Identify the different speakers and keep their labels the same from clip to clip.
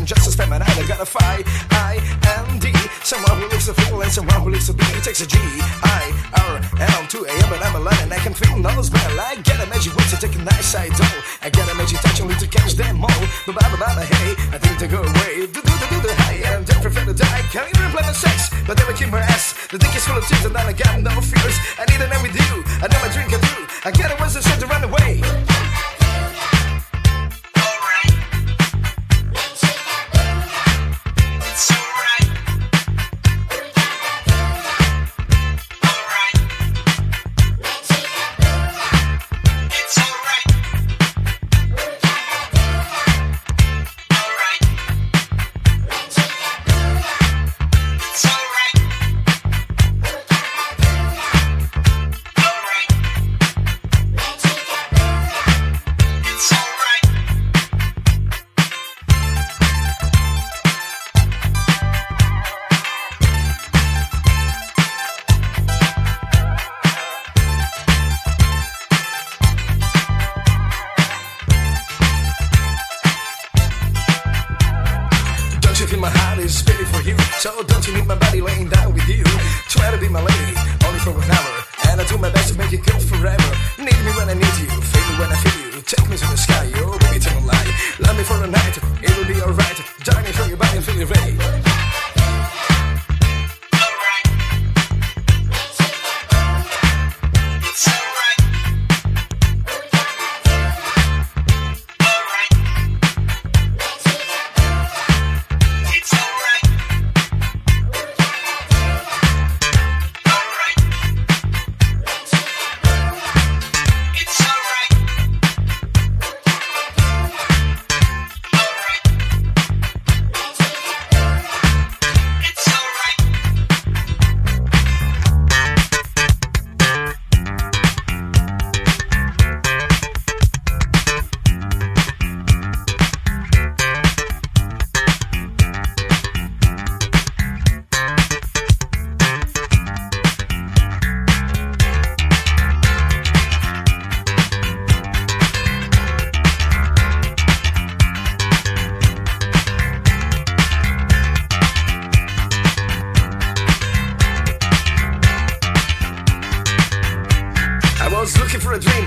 Speaker 1: and just to spend my night. I'm searching for a siren, gotta fight I and D. Someone who lives to feel and someone who lives to be. It takes a G I R L 2 A.M. but I'm alone and I can feel no spell. I get a magic way to take a nice side door. I get a magic touch only to catch them all. But blah blah blah hey, I think to go away. Do do do do do and don't prefer to die. Can't even play my sex, but never keep my ass. The dick is full of tears and then I got no fears. I need an with you. I never drink it through. I get a was the to run away.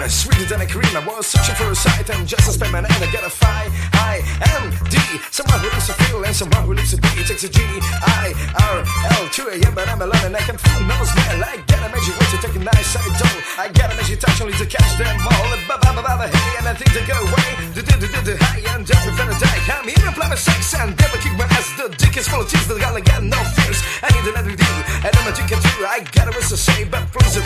Speaker 1: Sweeter than a cream. I was searching for a sight, and just to spend my night, I gotta find I M D. Someone who lives to feel, and someone who lives to be. It takes a G I R L 2 a.m. But I'm alone, and I can feel no smell. I got a magic way to take a nice side door. I got a magic touch only to catch them all. Ba ba ba ba ba hey, and I think to go away. Do do do do do high, and just prefer to die. I'm even play my sex, and never kick my ass. The dick is full of tears, but I got no fears. I need to it do, and I'm a drink too. I got a to say, but please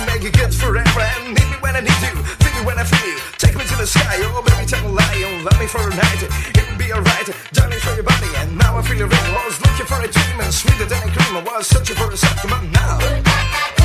Speaker 1: to make it good forever. And need me when I need you, feel me when I feel. Take me to the sky, oh baby, tell me lie. Oh, love me for a night, it will be alright. Darling, show your body, and now I feel it real. I was looking for a dream, and sweeter than a cream. I was searching for a on now.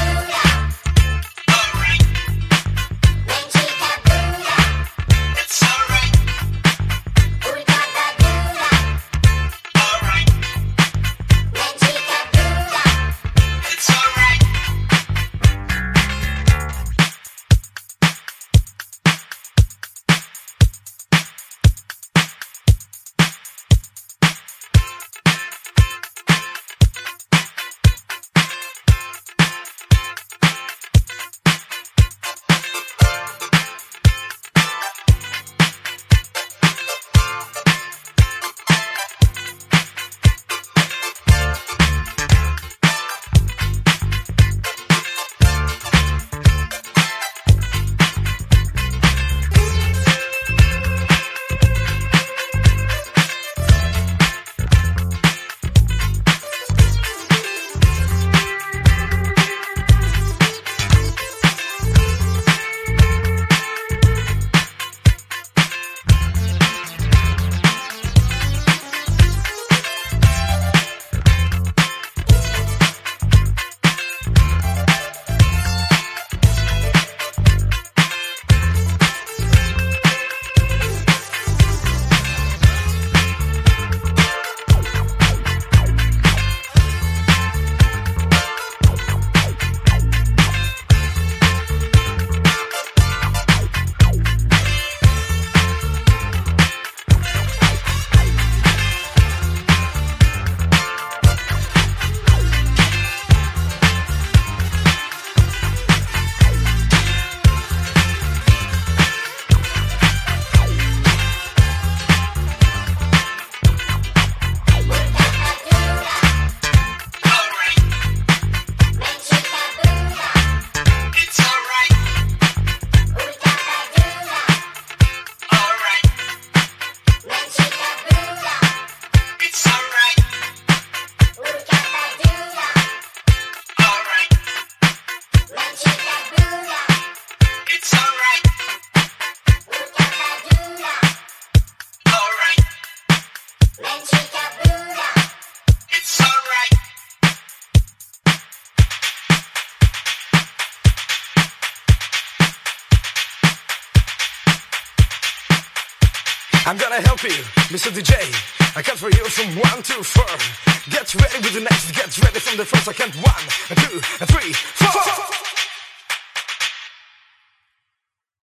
Speaker 1: I'm gonna help you, Mr. DJ. I count for you from one to four. Get ready with the next, get ready from the first. I count one, two, three, four.